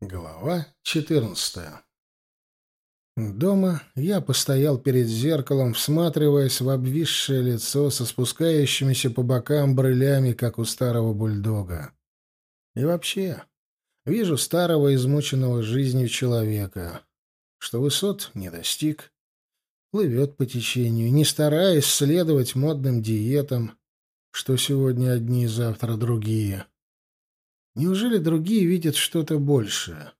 Глава 14 Дома я постоял перед зеркалом, всматриваясь в обвисшее лицо со спускающимися по бокам брылями, как у старого бульдога. И вообще, вижу старого, измученного жизнью человека, что высот не достиг, плывет по течению, не стараясь следовать модным диетам, что сегодня одни, завтра другие. Неужели другие видят что-то большее?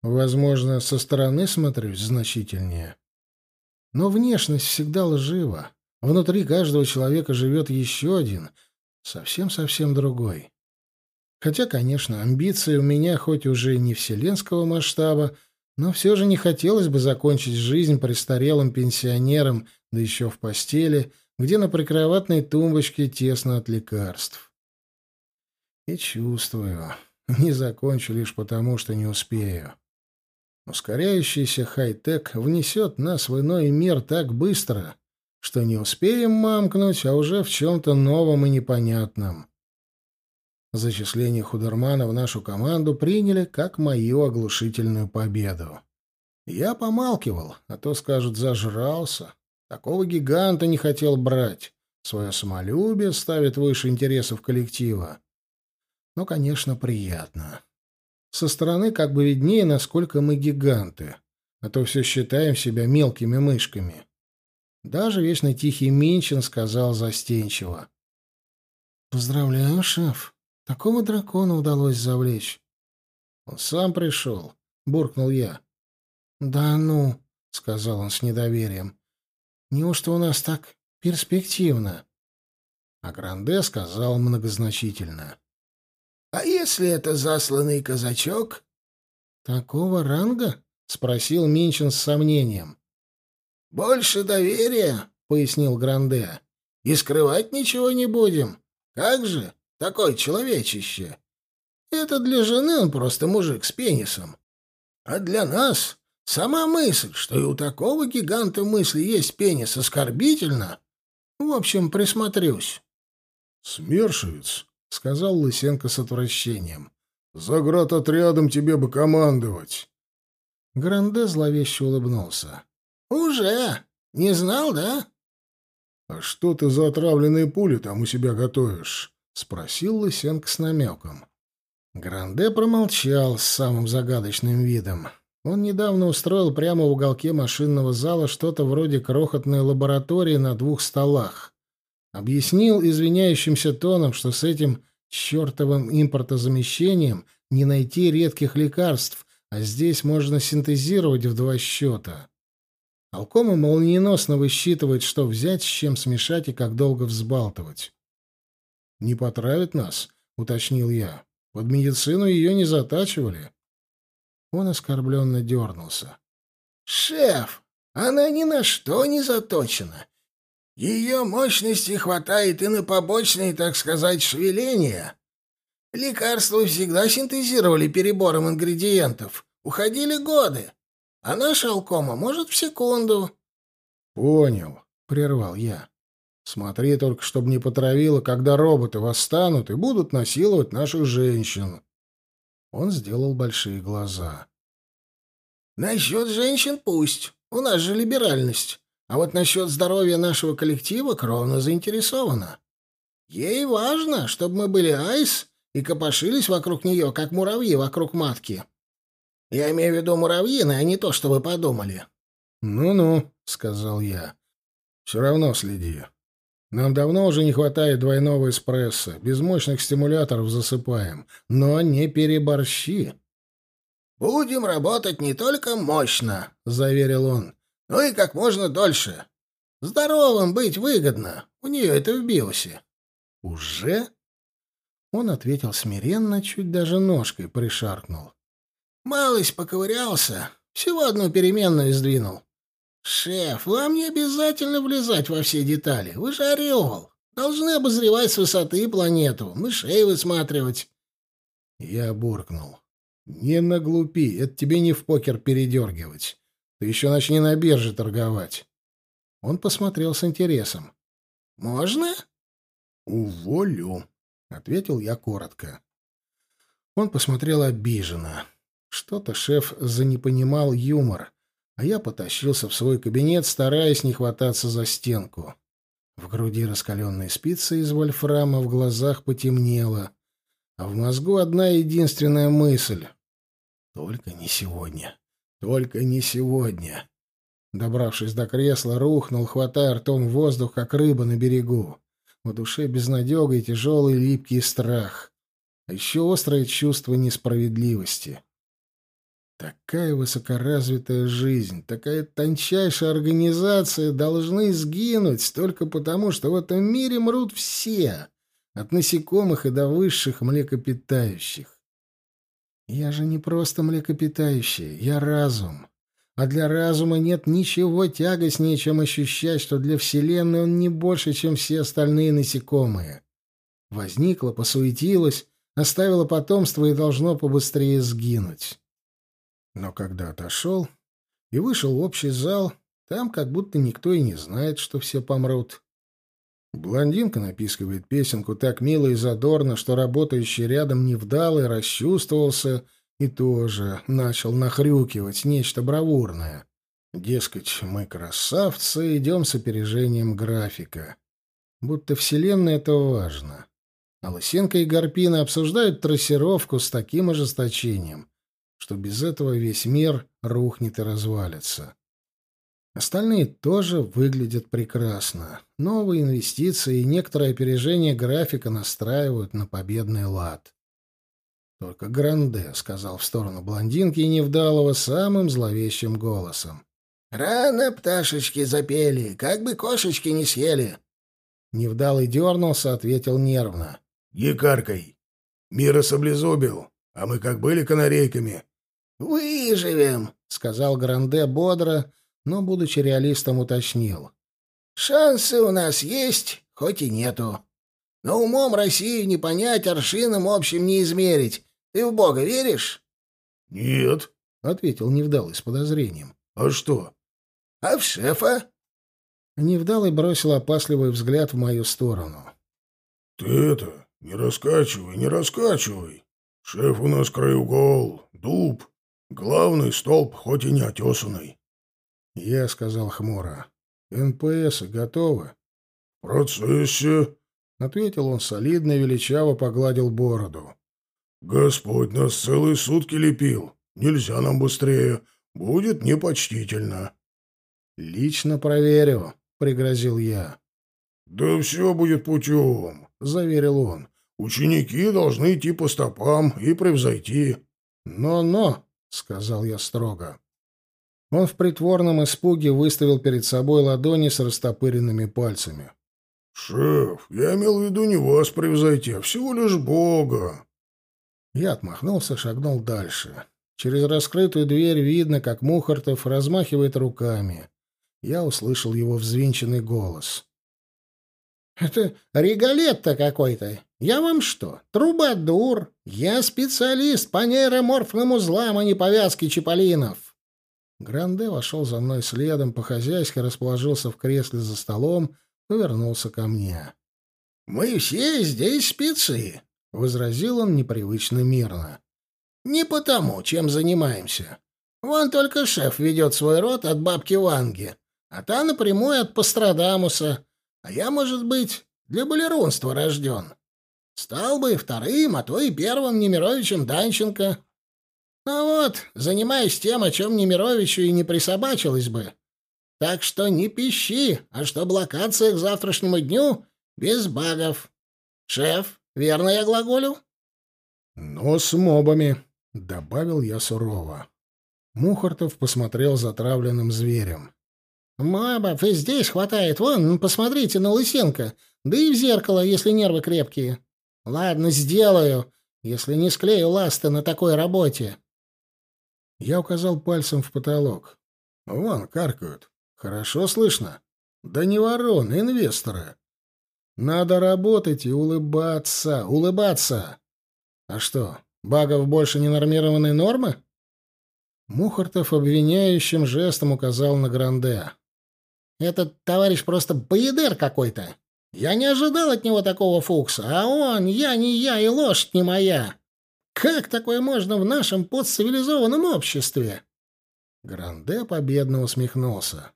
Возможно, со стороны смотрюсь значительнее. Но внешность всегда лжива. Внутри каждого человека живет еще один, совсем-совсем другой. Хотя, конечно, амбиции у меня хоть уже не вселенского масштаба, но все же не хотелось бы закончить жизнь престарелым пенсионером, да еще в постели, где на прикроватной тумбочке тесно от лекарств. И чувствую, не закончу лишь потому, что не успею. Ускоряющийся хай-тек внесет нас в иной мир так быстро, что не успеем мамкнуть, а уже в чем-то новом и непонятном. Зачисление Худермана в нашу команду приняли как мою оглушительную победу. Я помалкивал, а то, скажут, зажрался. Такого гиганта не хотел брать. Свое самолюбие ставит выше интересов коллектива но, конечно, приятно. Со стороны как бы виднее, насколько мы гиганты, а то все считаем себя мелкими мышками. Даже вечно тихий Минчин сказал застенчиво. «Поздравляю, шеф. Такого дракона удалось завлечь». «Он сам пришел», — буркнул я. «Да ну», — сказал он с недоверием. «Неужто у нас так перспективно?» А Гранде сказал многозначительно. А если это засланный казачок? Такого ранга? спросил Минчин с сомнением. Больше доверия, пояснил Гранде. И скрывать ничего не будем. Как же, такой человечище. Это для жены он просто мужик с пенисом. А для нас сама мысль, что и у такого гиганта мысли есть пенис, оскорбительно. В общем, присмотрюсь. Смершевец, — сказал Лысенко с отвращением. «За отрядом тебе бы командовать!» Гранде зловеще улыбнулся. «Уже? Не знал, да?» «А что ты за отравленные пули там у себя готовишь?» — спросил Лысенко с намеком. Гранде промолчал с самым загадочным видом. Он недавно устроил прямо в уголке машинного зала что-то вроде крохотной лаборатории на двух столах. Объяснил извиняющимся тоном, что с этим чертовым импортозамещением не найти редких лекарств, а здесь можно синтезировать в два счета. Алкома молниеносно высчитывает, что взять, с чем смешать и как долго взбалтывать. «Не потравит нас?» — уточнил я. «Под медицину ее не затачивали». Он оскорбленно дернулся. «Шеф, она ни на что не заточена. Ее мощности хватает и на побочные, так сказать, шевеления. Лекарства всегда синтезировали перебором ингредиентов. Уходили годы. А наша алкома может в секунду. «Понял», — прервал я. «Смотри только, чтобы не потравило, когда роботы восстанут и будут насиловать наших женщин». Он сделал большие глаза. «Насчет женщин пусть. У нас же либеральность. А вот насчет здоровья нашего коллектива кровно заинтересована. Ей важно, чтобы мы были айс и копошились вокруг нее, как муравьи вокруг матки. Я имею в виду муравьины, а не то, что вы подумали. «Ну-ну», — сказал я. «Все равно следи. Нам давно уже не хватает двойного эспрессо. Без мощных стимуляторов засыпаем. Но не переборщи». «Будем работать не только мощно», — заверил он. Ну и как можно дольше. Здоровым быть выгодно. У нее это в биосе. Уже? Он ответил смиренно, чуть даже ножкой пришаркнул. Малость поковырялся, всего одну переменную сдвинул. «Шеф, вам не обязательно влезать во все детали. Вы же орел. Должны обозревать с высоты планету, мышей высматривать». Я буркнул. «Не наглупи, это тебе не в покер передергивать. Ты еще начни на бирже торговать. Он посмотрел с интересом. «Можно?» «Уволю», — ответил я коротко. Он посмотрел обиженно. Что-то шеф занепонимал юмор, а я потащился в свой кабинет, стараясь не хвататься за стенку. В груди раскаленные спицы из вольфрама, в глазах потемнело, а в мозгу одна единственная мысль. Только не сегодня. Только не сегодня. Добравшись до кресла, рухнул, хватая ртом воздух, как рыба на берегу. В душе безнадега и тяжелый липкий страх. А еще острое чувство несправедливости. Такая высокоразвитая жизнь, такая тончайшая организация должны сгинуть только потому, что в этом мире мрут все, от насекомых и до высших млекопитающих. Я же не просто млекопитающий, я разум. А для разума нет ничего тягостнее, чем ощущать, что для Вселенной он не больше, чем все остальные насекомые. Возникло, посуетилось, оставило потомство и должно побыстрее сгинуть. Но когда отошел и вышел в общий зал, там как будто никто и не знает, что все помрут. Блондинка напискивает песенку так мило и задорно, что работающий рядом невдалый расчувствовался и тоже начал нахрюкивать нечто бравурное. Дескать, мы красавцы, идем с опережением графика. Будто вселенная это важно. А Лысенко и Гарпина обсуждают трассировку с таким ожесточением, что без этого весь мир рухнет и развалится. Остальные тоже выглядят прекрасно. Новые инвестиции и некоторое опережение графика настраивают на победный лад. Только Гранде сказал в сторону блондинки и Невдалова самым зловещим голосом. «Рано пташечки запели, как бы кошечки не съели». Невдалый дернулся, ответил нервно. «Якаркой! Мира соблезубил, а мы как были канарейками, «Выживем», — сказал Гранде бодро, но, будучи реалистом, уточнил. «Шансы у нас есть, хоть и нету. Но умом Россию не понять, аршином общим не измерить. Ты в Бога веришь?» «Нет», — ответил Невдалый с подозрением. «А что?» «А в шефа?» Невдалый бросил опасливый взгляд в мою сторону. «Ты это, не раскачивай, не раскачивай. Шеф у нас краеугол, дуб, Главный столб, хоть и не отесанный. Я сказал хмуро. НПС готовы? В процессе, ответил он солидно и величаво погладил бороду. Господь нас целые сутки лепил. Нельзя нам быстрее. Будет непочтительно. Лично проверю, пригрозил я. Да все будет путем, заверил он. Ученики должны идти по стопам и превзойти. Но-но, — сказал я строго. Он в притворном испуге выставил перед собой ладони с растопыренными пальцами. «Шеф, я имел в виду не вас превзойти, а всего лишь Бога». Я отмахнулся, шагнул дальше. Через раскрытую дверь видно, как Мухартов размахивает руками. Я услышал его взвинченный голос. «Это регалет-то какой-то. Я вам что, трубадур? Я специалист по нейроморфным узлам, а не повязке чиполлинов». Гранде вошел за мной следом, по-хозяйски расположился в кресле за столом, повернулся ко мне. «Мы все здесь спецы», — возразил он непривычно мирно. «Не потому, чем занимаемся. Вон только шеф ведет свой род от бабки Ванги, а та напрямую от Пострадамуса, а я, может быть, для балерунства рожден. Стал бы вторым, а то и первым Немировичем Данченко. Ну вот, занимаюсь тем, о чем Немировичу и не присобачилось бы. Так что не пищи, а что локация к завтрашнему дню без багов. Шеф, верно я глаголю? Но с мобами, — добавил я сурово. Мухартов посмотрел затравленным зверем. «Мобов и здесь хватает. Вон, посмотрите на Лысенко. Да и в зеркало, если нервы крепкие. Ладно, сделаю, если не склею ласты на такой работе. Я указал пальцем в потолок. Вон, каркают. Хорошо слышно? Да не вороны, инвесторы. Надо работать и улыбаться, улыбаться. А что, багов больше не нормированной нормы? Мухартов обвиняющим жестом указал на Гранде. «Этот товарищ просто боедер какой-то. Я не ожидал от него такого фукса, а он, я не я и лошадь не моя. Как такое можно в нашем подцивилизованном обществе? Гранде победно усмехнулся.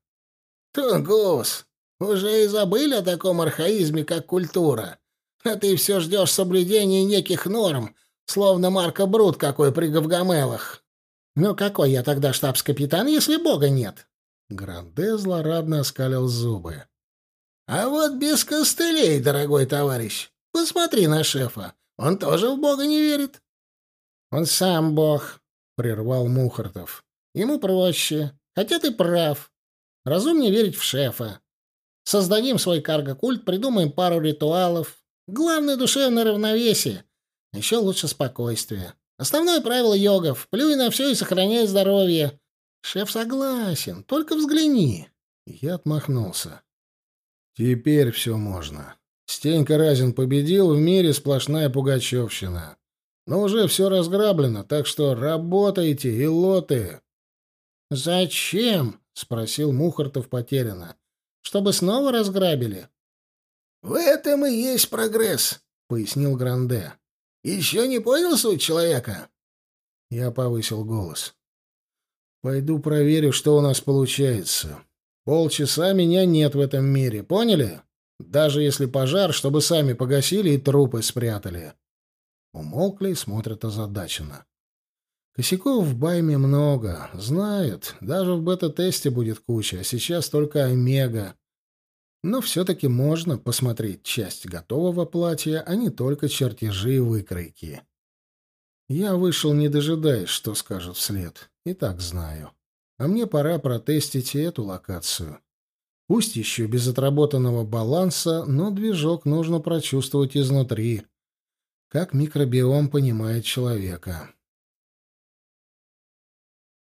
Тунгус, уже и забыли о таком архаизме, как культура. А ты все ждешь соблюдения неких норм, словно Марко Брут какой при Гавгамелах. Ну какой я тогда штабс-капитан, если бога нет? Гранде злорадно оскалил зубы. А вот без костылей, дорогой товарищ. Посмотри на шефа. Он тоже в бога не верит. Он сам бог, прервал Мухартов. Ему проще. Хотя ты прав. Разумнее верить в шефа. Создадим свой карго-культ, придумаем пару ритуалов. Главное — душевное равновесие. Еще лучше спокойствие. Основное правило йогов — плюй на все и сохраняй здоровье. Шеф согласен, только взгляни. Я отмахнулся. Теперь все можно. Стенька Разин победил, в мире сплошная пугачевщина. Но уже все разграблено, так что работайте, и лоты. «Зачем?» — спросил Мухартов потерянно. «Чтобы снова разграбили?» «В этом и есть прогресс», — пояснил Гранде. «Еще не понял суть человека?» Я повысил голос. «Пойду проверю, что у нас получается. Полчаса меня нет в этом мире, поняли? Даже если пожар, чтобы сами погасили и трупы спрятали». Умолкли и смотрят озадаченно. Косяков в Байме много. Знают. Даже в бета-тесте будет куча, а сейчас только Омега. Но все-таки можно посмотреть часть готового платья, а не только чертежи и выкройки. Я вышел, не дожидаясь, что скажут вслед. И так знаю. А мне пора протестить и эту локацию. Пусть еще без отработанного баланса, но движок нужно прочувствовать изнутри. Как микробиом понимает человека.